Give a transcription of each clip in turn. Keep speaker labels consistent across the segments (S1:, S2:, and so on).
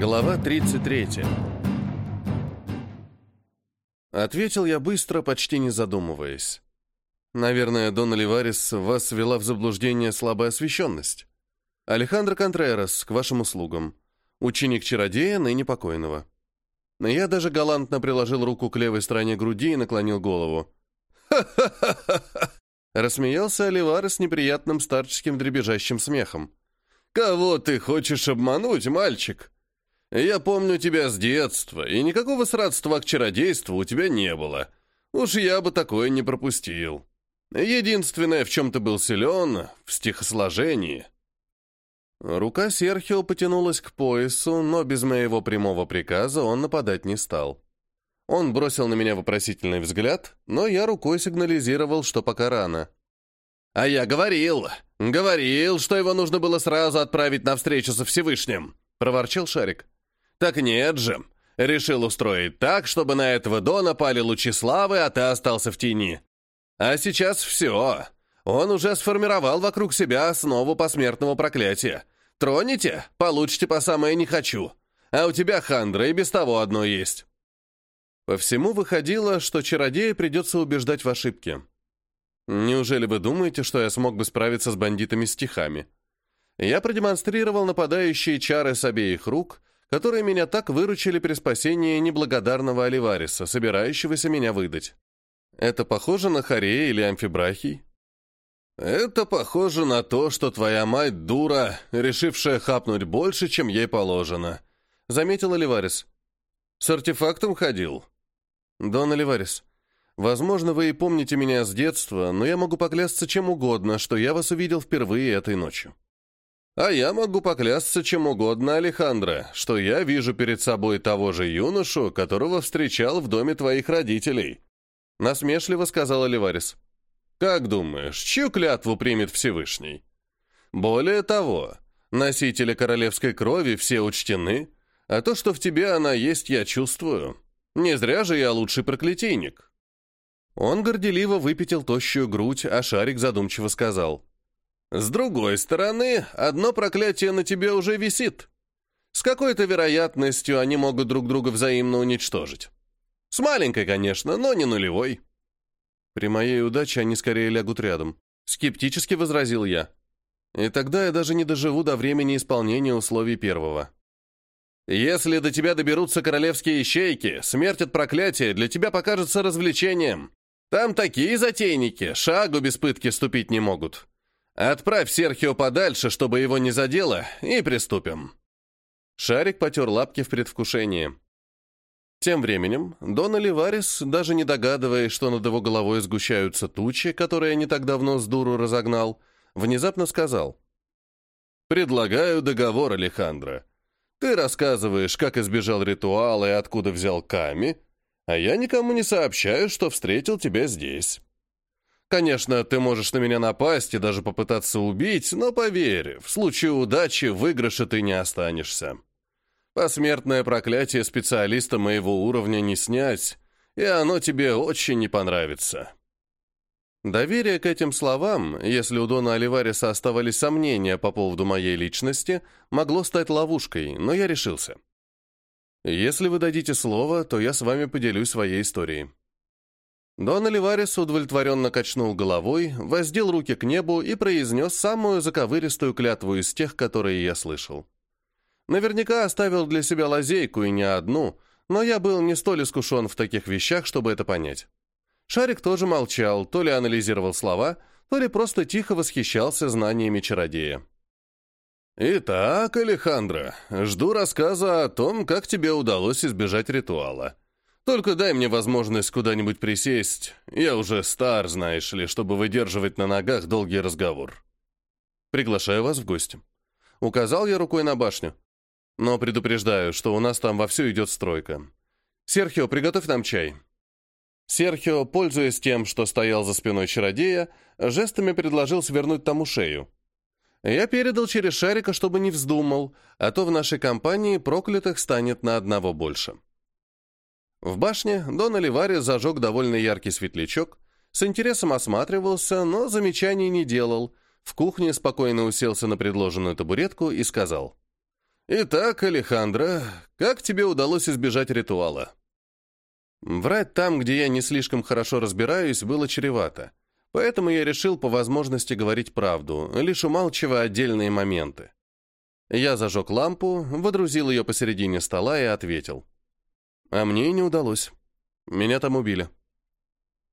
S1: Глава 33. Ответил я быстро, почти не задумываясь. Наверное, Дон Оливарис вас ввела в заблуждение слабая освещенность. Алехандро Контрерас, к вашим услугам. Ученик-чародея, ныне покойного. Я даже галантно приложил руку к левой стороне груди и наклонил голову. «Ха-ха-ха-ха!» Рассмеялся Оливарес неприятным старческим дребезжащим смехом. «Кого ты хочешь обмануть, мальчик? Я помню тебя с детства, и никакого сродства к чародейству у тебя не было. Уж я бы такое не пропустил. Единственное, в чем ты был силен, в стихосложении». Рука Серхио потянулась к поясу, но без моего прямого приказа он нападать не стал. Он бросил на меня вопросительный взгляд, но я рукой сигнализировал, что пока рано. «А я говорил, говорил, что его нужно было сразу отправить на встречу со Всевышним», — проворчал Шарик. «Так нет же. Решил устроить так, чтобы на этого Дона пали лучи славы, а ты остался в тени. А сейчас все. Он уже сформировал вокруг себя основу посмертного проклятия. Троните, получите по самое не хочу. А у тебя, Хандра, и без того одно есть». По всему выходило, что чародея придется убеждать в ошибке. Неужели вы думаете, что я смог бы справиться с бандитами стихами? Я продемонстрировал нападающие чары с обеих рук, которые меня так выручили при спасении неблагодарного Оливариса, собирающегося меня выдать. Это похоже на Харея или Амфибрахий? Это похоже на то, что твоя мать дура, решившая хапнуть больше, чем ей положено, заметил Оливарис. С артефактом ходил. Дон Оливарис, возможно, вы и помните меня с детства, но я могу поклясться чем угодно, что я вас увидел впервые этой ночью. А я могу поклясться чем угодно, Алехандро, что я вижу перед собой того же юношу, которого встречал в доме твоих родителей. Насмешливо сказал Оливарис. Как думаешь, чью клятву примет Всевышний? Более того, носители королевской крови все учтены, а то, что в тебе она есть, я чувствую. Не зря же я лучший проклятийник. Он горделиво выпятил тощую грудь, а Шарик задумчиво сказал. С другой стороны, одно проклятие на тебе уже висит. С какой-то вероятностью они могут друг друга взаимно уничтожить. С маленькой, конечно, но не нулевой. При моей удаче они скорее лягут рядом. Скептически возразил я. И тогда я даже не доживу до времени исполнения условий первого. Если до тебя доберутся королевские ищейки, смерть от проклятия для тебя покажется развлечением. Там такие затейники, шагу без пытки ступить не могут. Отправь Серхио подальше, чтобы его не задело, и приступим». Шарик потер лапки в предвкушении. Тем временем Дон Оливарис, даже не догадываясь, что над его головой сгущаются тучи, которые не так давно с дуру разогнал, внезапно сказал. «Предлагаю договор, Алехандро. Ты рассказываешь, как избежал ритуала и откуда взял Ками, а я никому не сообщаю, что встретил тебя здесь. Конечно, ты можешь на меня напасть и даже попытаться убить, но поверь, в случае удачи выигрыша ты не останешься. Посмертное проклятие специалиста моего уровня не снять, и оно тебе очень не понравится. Доверие к этим словам, если у Дона Оливариса оставались сомнения по поводу моей личности, могло стать ловушкой, но я решился. Если вы дадите слово, то я с вами поделюсь своей историей. Дон Оливарис удовлетворенно качнул головой, воздел руки к небу и произнес самую заковыристую клятву из тех, которые я слышал. Наверняка оставил для себя лазейку и не одну, но я был не столь искушен в таких вещах, чтобы это понять. Шарик тоже молчал, то ли анализировал слова, то ли просто тихо восхищался знаниями чародея. «Итак, Алехандро, жду рассказа о том, как тебе удалось избежать ритуала», только дай мне возможность куда-нибудь присесть. Я уже стар, знаешь ли, чтобы выдерживать на ногах долгий разговор. Приглашаю вас в гости. Указал я рукой на башню. Но предупреждаю, что у нас там вовсю идет стройка. Серхио, приготовь нам чай. Серхио, пользуясь тем, что стоял за спиной чародея, жестами предложил свернуть тому шею. Я передал через шарика, чтобы не вздумал, а то в нашей компании проклятых станет на одного больше. В башне Дон Оливари зажег довольно яркий светлячок, с интересом осматривался, но замечаний не делал, в кухне спокойно уселся на предложенную табуретку и сказал. «Итак, Алехандро, как тебе удалось избежать ритуала?» Врать там, где я не слишком хорошо разбираюсь, было чревато, поэтому я решил по возможности говорить правду, лишь умалчивая отдельные моменты. Я зажег лампу, водрузил ее посередине стола и ответил. А мне не удалось. Меня там убили.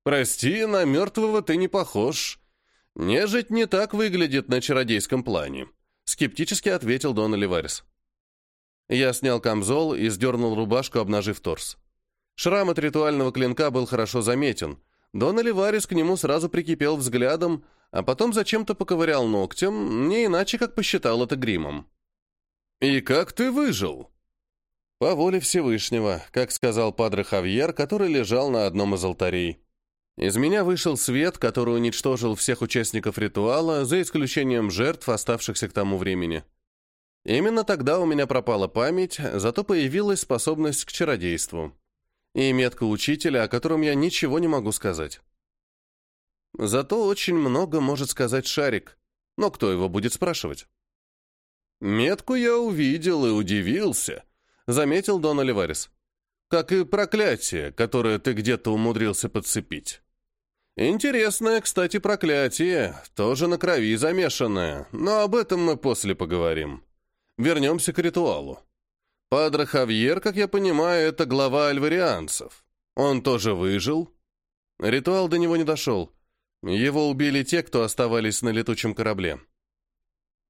S1: «Прости, на мертвого ты не похож. Нежить не так выглядит на чародейском плане», скептически ответил Дон Оливарис. Я снял камзол и сдернул рубашку, обнажив торс. Шрам от ритуального клинка был хорошо заметен. Дон Оливарис к нему сразу прикипел взглядом, а потом зачем-то поковырял ногтем, не иначе, как посчитал это гримом. «И как ты выжил?» «По воле Всевышнего», как сказал падре Хавьер, который лежал на одном из алтарей. Из меня вышел свет, который уничтожил всех участников ритуала, за исключением жертв, оставшихся к тому времени. Именно тогда у меня пропала память, зато появилась способность к чародейству. И метка учителя, о котором я ничего не могу сказать. Зато очень много может сказать Шарик, но кто его будет спрашивать? Метку я увидел и удивился, заметил Дон Оливарис. Как и проклятие, которое ты где-то умудрился подцепить. Интересное, кстати, проклятие, тоже на крови замешанное, но об этом мы после поговорим. Вернемся к ритуалу. Падре Хавьер, как я понимаю, это глава альварианцев. Он тоже выжил? Ритуал до него не дошел. Его убили те, кто оставались на летучем корабле.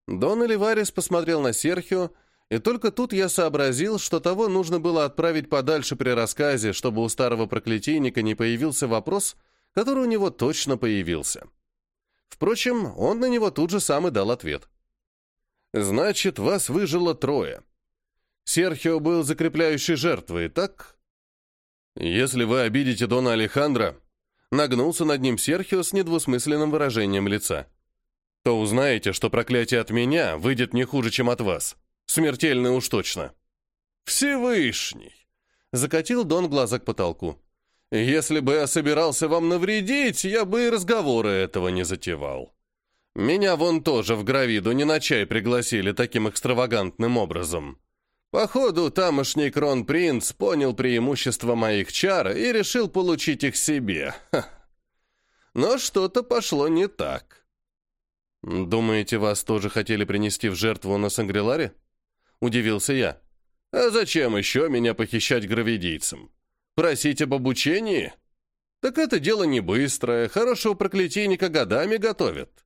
S1: Дон Эливарис посмотрел на Серхио, и только тут я сообразил, что того нужно было отправить подальше при рассказе, чтобы у старого проклятийника не появился вопрос, который у него точно появился. Впрочем, он на него тут же сам и дал ответ. «Значит, вас выжило трое. Серхио был закрепляющей жертвой, так?» «Если вы обидите Дона Алехандро», нагнулся над ним Серхио с недвусмысленным выражением лица, то узнаете, что проклятие от меня выйдет не хуже, чем от вас. Смертельно уж точно». «Всевышний!» — закатил Дон глаза к потолку. Если бы я собирался вам навредить, я бы и разговора этого не затевал. Меня вон тоже в Гравиду не на чай пригласили таким экстравагантным образом. Походу, тамошний кронпринц понял преимущество моих чар и решил получить их себе. Но что-то пошло не так. «Думаете, вас тоже хотели принести в жертву на Сангриларе?» Удивился я. «А зачем еще меня похищать гравидийцам? Просить об обучении? Так это дело не быстрое, хорошего проклятийника годами готовят.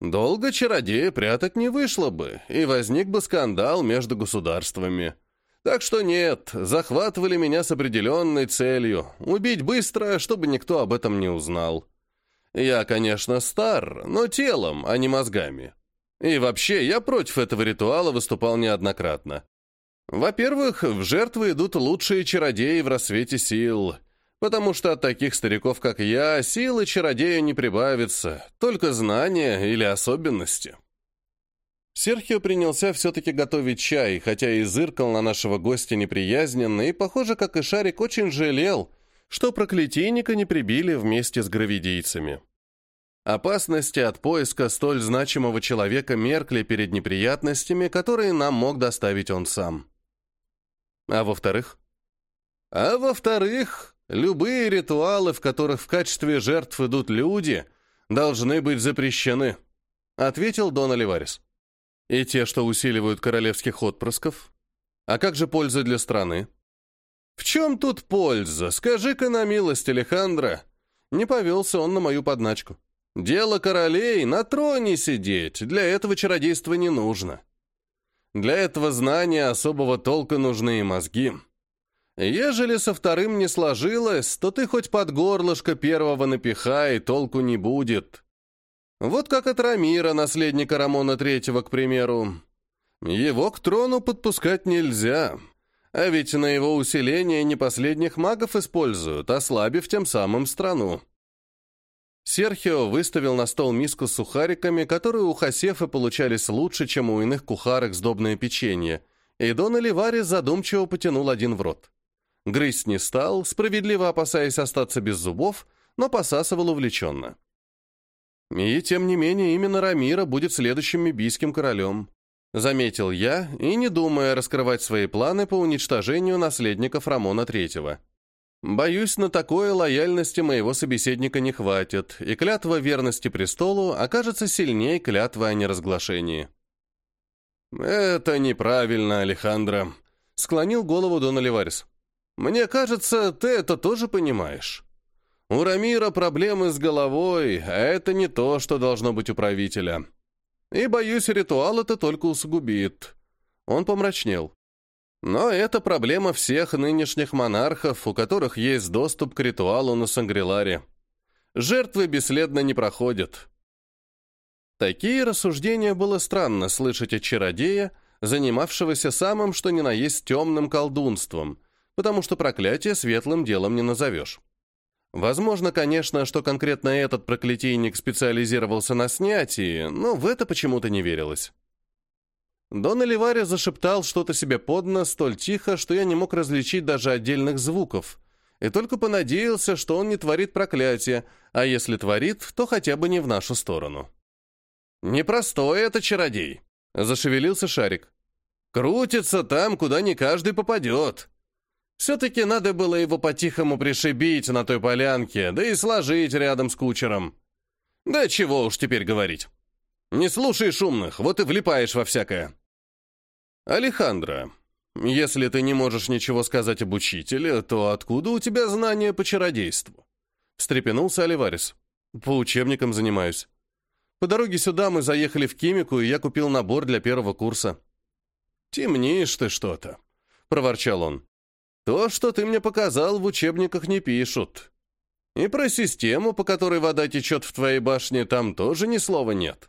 S1: Долго чародея прятать не вышло бы, и возник бы скандал между государствами. Так что нет, захватывали меня с определенной целью — убить быстро, чтобы никто об этом не узнал. Я, конечно, стар, но телом, а не мозгами. И вообще, я против этого ритуала выступал неоднократно. Во-первых, в жертвы идут лучшие чародеи в рассвете сил, потому что от таких стариков, как я, силы чародея не прибавится, только знания или особенности. Серхио принялся все-таки готовить чай, хотя и зыркал на нашего гостя неприязненно, и, похоже, как и Шарик, очень жалел, что проклятийника не прибили вместе с гравидийцами. Опасности от поиска столь значимого человека меркли перед неприятностями, которые нам мог доставить он сам. А во-вторых? А во-вторых, любые ритуалы, в которых в качестве жертв идут люди, должны быть запрещены, ответил Дон Оливарис. И те, что усиливают королевских отпрысков? А как же польза для страны? В чем тут польза? Скажи-ка на милость, Алехандро. Не повелся он на мою подначку. Дело королей на троне сидеть, для этого чародейства не нужно. Для этого знания особого толка нужны и мозги. Ежели со вторым не сложилось, то ты хоть под горлышко первого напихай, толку не будет. Вот как от Рамира, наследника Рамона Третьего, к примеру. Его к трону подпускать нельзя. А ведь на его усиление не последних магов используют, ослабив тем самым страну. Серхио выставил на стол миску с сухариками, которые у Хасефа получались лучше, чем у иных кухарок сдобное печенье, и Дон Оливари задумчиво потянул один в рот. Грызть не стал, справедливо опасаясь остаться без зубов, но посасывал увлеченно. И тем не менее именно Рамира будет следующим мибийским королем. Заметил я и не думая раскрывать свои планы по уничтожению наследников Рамона Третьего. Боюсь, на такое лояльности моего собеседника не хватит, и клятва верности престолу окажется сильнее клятвы о неразглашении. «Это неправильно, Алехандро», — склонил голову Дон Оливарис. «Мне кажется, ты это тоже понимаешь. У Рамира проблемы с головой, а это не то, что должно быть у правителя. И, боюсь, ритуал это только усугубит». Он помрачнел. Но это проблема всех нынешних монархов, у которых есть доступ к ритуалу на Сангриларе. Жертвы бесследно не проходят. Такие рассуждения было странно слышать от чародея, занимавшегося самым что ни на есть темным колдунством, потому что проклятие светлым делом не назовешь. Возможно, конечно, что конкретно этот проклятийник специализировался на снятии, но в это почему-то не верилось. Дон Эливари зашептал что-то себе под нос столь тихо, что я не мог различить даже отдельных звуков, и только понадеялся, что он не творит проклятие, а если творит, то хотя бы не в нашу сторону. «Непростой это чародей», — зашевелился шарик. «Крутится там, куда не каждый попадет. Все-таки надо было его по-тихому пришибить на той полянке, да и сложить рядом с кучером. Да чего уж теперь говорить». Не слушай шумных, вот и влипаешь во всякое. Алехандро, если ты не можешь ничего сказать об учителе, то откуда у тебя знания по чародейству? Встрепенулся Оливарис. По учебникам занимаюсь. По дороге сюда мы заехали в Кимику, и я купил набор для первого курса. «Темнишь ты что-то», — проворчал он. «То, что ты мне показал, в учебниках не пишут. И про систему, по которой вода течет в твоей башне, там тоже ни слова нет».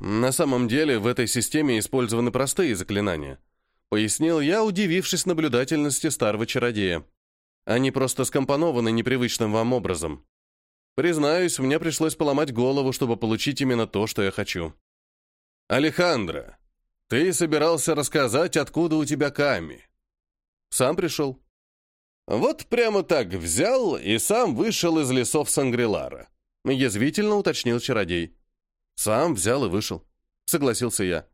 S1: На самом деле в этой системе использованы простые заклинания. Пояснил я, удивившись наблюдательности старого чародея. Они просто скомпонованы непривычным вам образом. Признаюсь, мне пришлось поломать голову, чтобы получить именно то, что я хочу. «Алехандро, ты собирался рассказать, откуда у тебя Ками?» «Сам пришел». «Вот прямо так взял и сам вышел из лесов Сангрилара», язвительно уточнил чародей. Сам взял и вышел. Согласился я.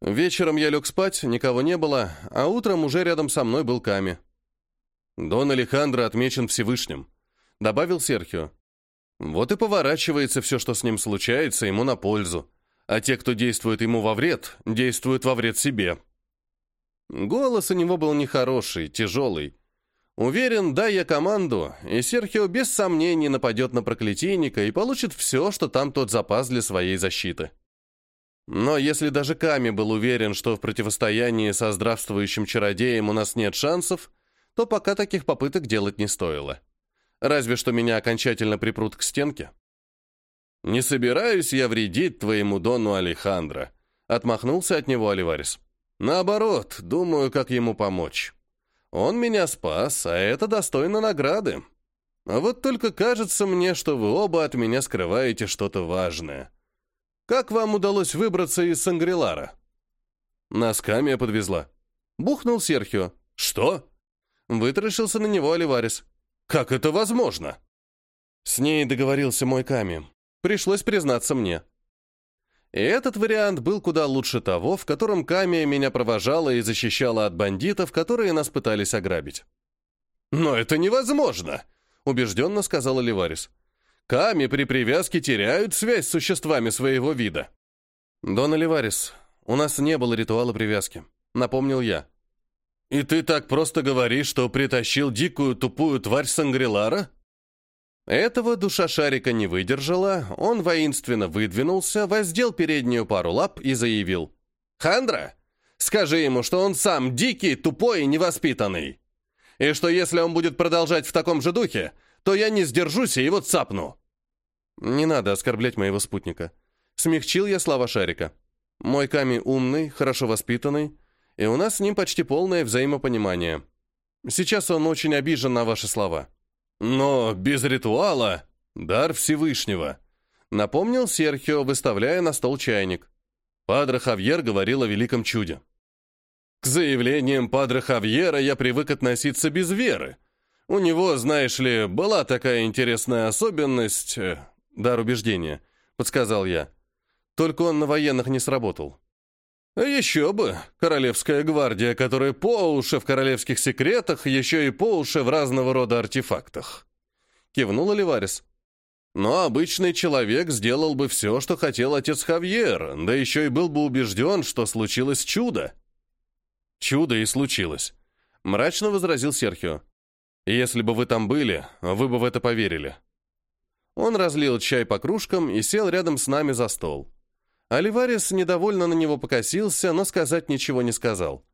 S1: Вечером я лег спать, никого не было, а утром уже рядом со мной был Ками. Дон Алехандро отмечен Всевышним, добавил Серхио. Вот и поворачивается все, что с ним случается, ему на пользу. А те, кто действует ему во вред, действуют во вред себе. Голос у него был нехороший, тяжелый. Уверен, дай я команду, и Серхио без сомнений нападет на проклятийника и получит все, что там тот запас для своей защиты. Но если даже Ками был уверен, что в противостоянии со здравствующим чародеем у нас нет шансов, то пока таких попыток делать не стоило. Разве что меня окончательно припрут к стенке. «Не собираюсь я вредить твоему Дону Алехандро», — отмахнулся от него Оливарис. «Наоборот, думаю, как ему помочь». Он меня спас, а это достойно награды. А вот только кажется мне, что вы оба от меня скрываете что-то важное. Как вам удалось выбраться из Сангрилара? Носками я подвезла. Бухнул Серхио. Что? Вытаращился на него Оливарис. Как это возможно? С ней договорился мой Ками. Пришлось признаться мне. И этот вариант был куда лучше того, в котором Камия меня провожала и защищала от бандитов, которые нас пытались ограбить. «Но это невозможно!» — убежденно сказала Ливарис. «Ками при привязке теряют связь с существами своего вида». «Дона Ливарис, у нас не было ритуала привязки», — напомнил я. «И ты так просто говоришь, что притащил дикую тупую тварь Сангрилара?» Этого душа шарика не выдержала, он воинственно выдвинулся, воздел переднюю пару лап и заявил. «Хандра, скажи ему, что он сам дикий, тупой и невоспитанный. И что если он будет продолжать в таком же духе, то я не сдержусь и его цапну». «Не надо оскорблять моего спутника». Смягчил я слова шарика. «Мой Ками умный, хорошо воспитанный, и у нас с ним почти полное взаимопонимание. Сейчас он очень обижен на ваши слова». Но без ритуала — дар Всевышнего, напомнил Серхио, выставляя на стол чайник. Падре Хавьер говорил о великом чуде. К заявлениям Падре Хавьера я привык относиться без веры. У него, знаешь ли, была такая интересная особенность... Э, дар убеждения, подсказал я. Только он на военных не сработал. Еще бы, королевская гвардия, которая по уши в королевских секретах, еще и по уши в разного рода артефактах. Кивнул Оливарис. Но обычный человек сделал бы все, что хотел отец Хавьер, да еще и был бы убежден, что случилось чудо. Чудо и случилось. Мрачно возразил Серхио. Если бы вы там были, вы бы в это поверили. Он разлил чай по кружкам и сел рядом с нами за стол. Оливарис недовольно на него покосился, но сказать ничего не сказал.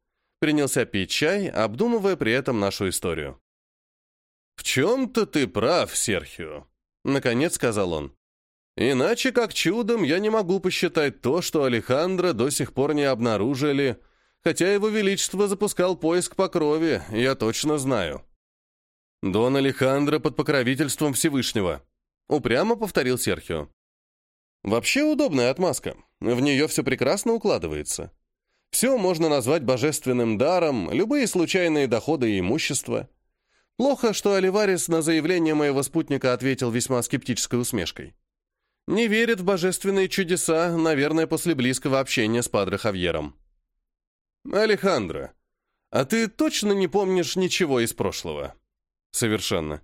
S1: Принялся пить чай, обдумывая при этом нашу историю. «В чем-то ты прав, Серхио», — наконец сказал он. «Иначе, как чудом, я не могу посчитать то, что Алехандро до сих пор не обнаружили, хотя его величество запускал поиск по крови, я точно знаю». «Дон Алехандро под покровительством Всевышнего», — упрямо повторил Серхио. «Вообще удобная отмазка, в нее все прекрасно укладывается. Все можно назвать божественным даром, любые случайные доходы и имущество — Плохо, что Оливарис на заявление моего спутника ответил весьма скептической усмешкой. Не верит в божественные чудеса, наверное, после близкого общения с Падре Хавьером. «Алехандро, а ты точно не помнишь ничего из прошлого?» «Совершенно».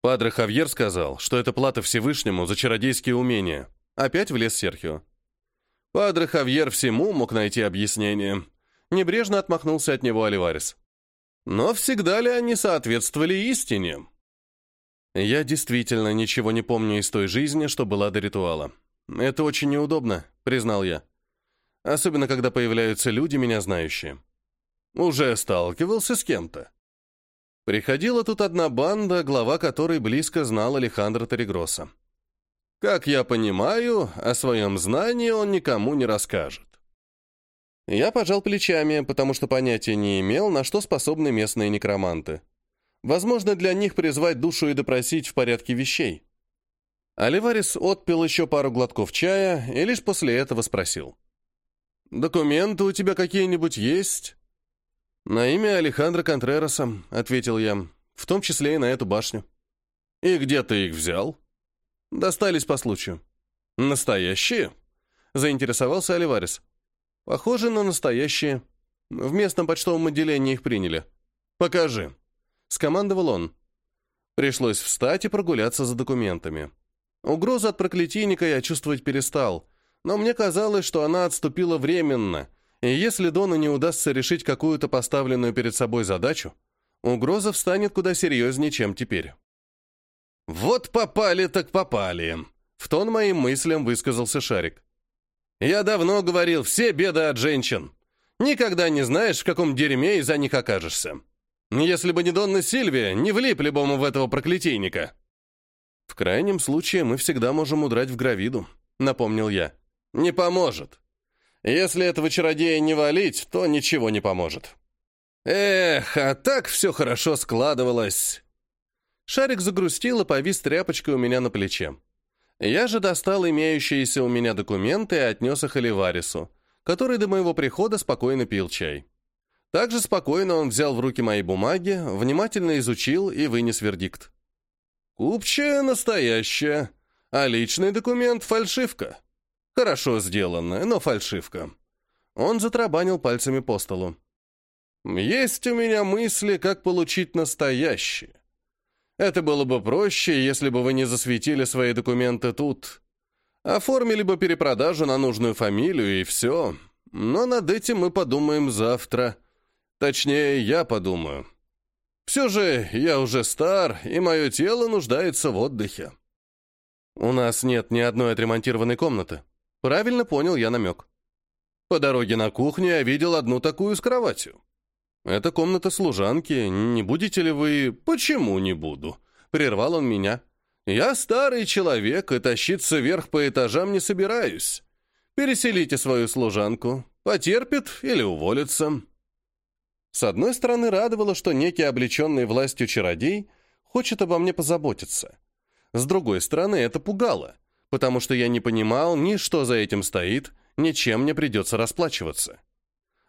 S1: Падре Хавьер сказал, что это плата Всевышнему за чародейские умения. Опять влез Серхио. Падре Хавьер всему мог найти объяснение. Небрежно отмахнулся от него Оливарис. Но всегда ли они соответствовали истине? Я действительно ничего не помню из той жизни, что была до ритуала. Это очень неудобно, признал я. Особенно, когда появляются люди, меня знающие. Уже сталкивался с кем-то. Приходила тут одна банда, глава которой близко знал Алехандро Терегроса. Как я понимаю, о своем знании он никому не расскажет. Я пожал плечами, потому что понятия не имел, на что способны местные некроманты. Возможно, для них призвать душу и допросить в порядке вещей. Оливарис отпил еще пару глотков чая и лишь после этого спросил. «Документы у тебя какие-нибудь есть?» «На имя Алехандро Контрероса», — ответил я, «в том числе и на эту башню». «И где ты их взял?» «Достались по случаю». «Настоящие?» — заинтересовался Оливарис. Похоже на настоящие. В местном почтовом отделении их приняли. Покажи. Скомандовал он. Пришлось встать и прогуляться за документами. Угрозу от проклятийника я чувствовать перестал, но мне казалось, что она отступила временно, и если Дону не удастся решить какую-то поставленную перед собой задачу, угроза встанет куда серьезнее, чем теперь. «Вот попали так попали!» В тон моим мыслям высказался Шарик. Я давно говорил, все беды от женщин. Никогда не знаешь, в каком дерьме из-за них окажешься. Если бы не Донна Сильвия, не влипли бы мы в этого проклятийника. В крайнем случае мы всегда можем удрать в Гравиду, напомнил я. Не поможет. Если этого чародея не валить, то ничего не поможет. Эх, а так все хорошо складывалось. Шарик загрустил и повис тряпочкой у меня на плече. Я же достал имеющиеся у меня документы и отнес их Оливарису, который до моего прихода спокойно пил чай. Также спокойно он взял в руки мои бумаги, внимательно изучил и вынес вердикт. «Купчая настоящая, а личный документ — фальшивка. Хорошо сделанная, но фальшивка». Он затрабанил пальцами по столу. «Есть у меня мысли, как получить настоящее. Это было бы проще, если бы вы не засветили свои документы тут. Оформили бы перепродажу на нужную фамилию и все. Но над этим мы подумаем завтра. Точнее, я подумаю. Все же я уже стар, и мое тело нуждается в отдыхе. У нас нет ни одной отремонтированной комнаты. Правильно понял я намек. По дороге на кухню я видел одну такую с кроватью. «Это комната служанки. Не будете ли вы...» «Почему не буду?» Прервал он меня. «Я старый человек и тащиться вверх по этажам не собираюсь. Переселите свою служанку. Потерпит или уволится». С одной стороны, радовало, что некий облеченный властью чародей хочет обо мне позаботиться. С другой стороны, это пугало, потому что я не понимал ни что за этим стоит, ни чем мне придется расплачиваться.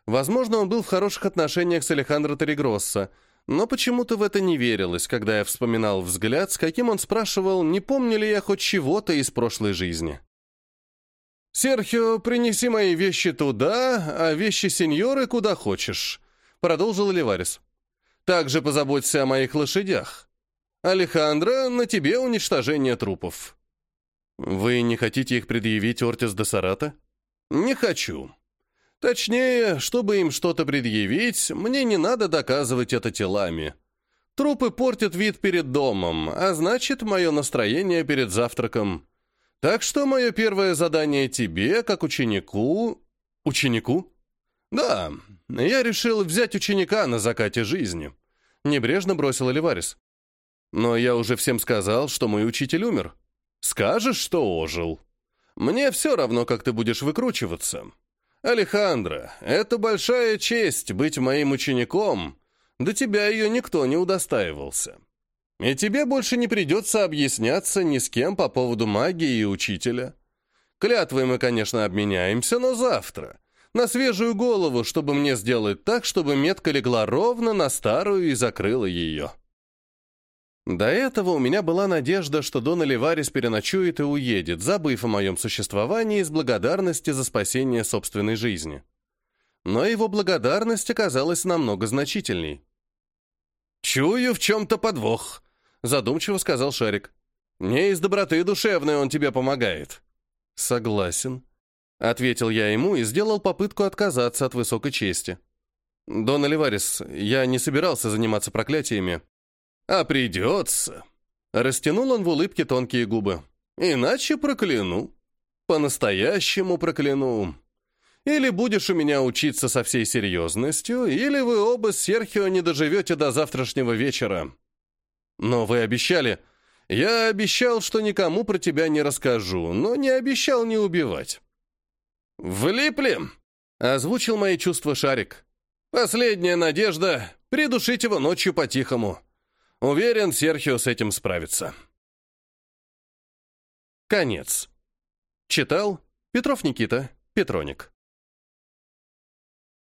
S1: Возможно, он был в хороших отношениях с Алехандро Терегросса, но почему-то в это не верилось, когда я вспоминал взгляд, с каким он спрашивал, не помню ли я хоть чего-то из прошлой жизни. «Серхио, принеси мои вещи туда, а вещи сеньоры куда хочешь», — продолжил Ливарис. «Также позаботься о моих лошадях. Алехандро, на тебе уничтожение трупов». «Вы не хотите их предъявить Ортис де Сарата?» «Не хочу. Точнее, чтобы им что-то предъявить, мне не надо доказывать это телами. Трупы портят вид перед домом, а значит, мое настроение перед завтраком. Так что мое первое задание тебе, как ученику... Ученику? Да, я решил взять ученика на закате жизни. Небрежно бросил Оливарис. Но я уже всем сказал, что мой учитель умер. Скажешь, что ожил. Мне все равно, как ты будешь выкручиваться. Алехандро, это большая честь быть моим учеником. До тебя ее никто не удостаивался. И тебе больше не придется объясняться ни с кем по поводу магии и учителя. Клятвы мы, конечно, обменяемся, но завтра. На свежую голову, чтобы мне сделать так, чтобы метка легла ровно на старую и закрыла ее. До этого у меня была надежда, что Дон Оливарис переночует и уедет, забыв о моем существовании из благодарности за спасение собственной жизни. Но его благодарность оказалась намного значительней. «Чую в чем-то подвох», задумчиво сказал Шарик. «Не из доброты душевной он тебе помогает». «Согласен», — ответил я ему и сделал попытку отказаться от высокой чести. «Дон Оливарис, я не собирался заниматься проклятиями». «А придется». Растянул он в улыбке тонкие губы. «Иначе прокляну. По-настоящему прокляну. Или будешь у меня учиться со всей серьезностью, или вы оба с Серхио не доживете до завтрашнего вечера. Но вы обещали... Я обещал, что никому про тебя не расскажу, но не обещал не убивать. «Влипли!» — озвучил мои чувства Шарик. «Последняя надежда — придушить его ночью по-тихому. Уверен, Серхио с этим справится». Конец. Читал Петров Никита, Петроник.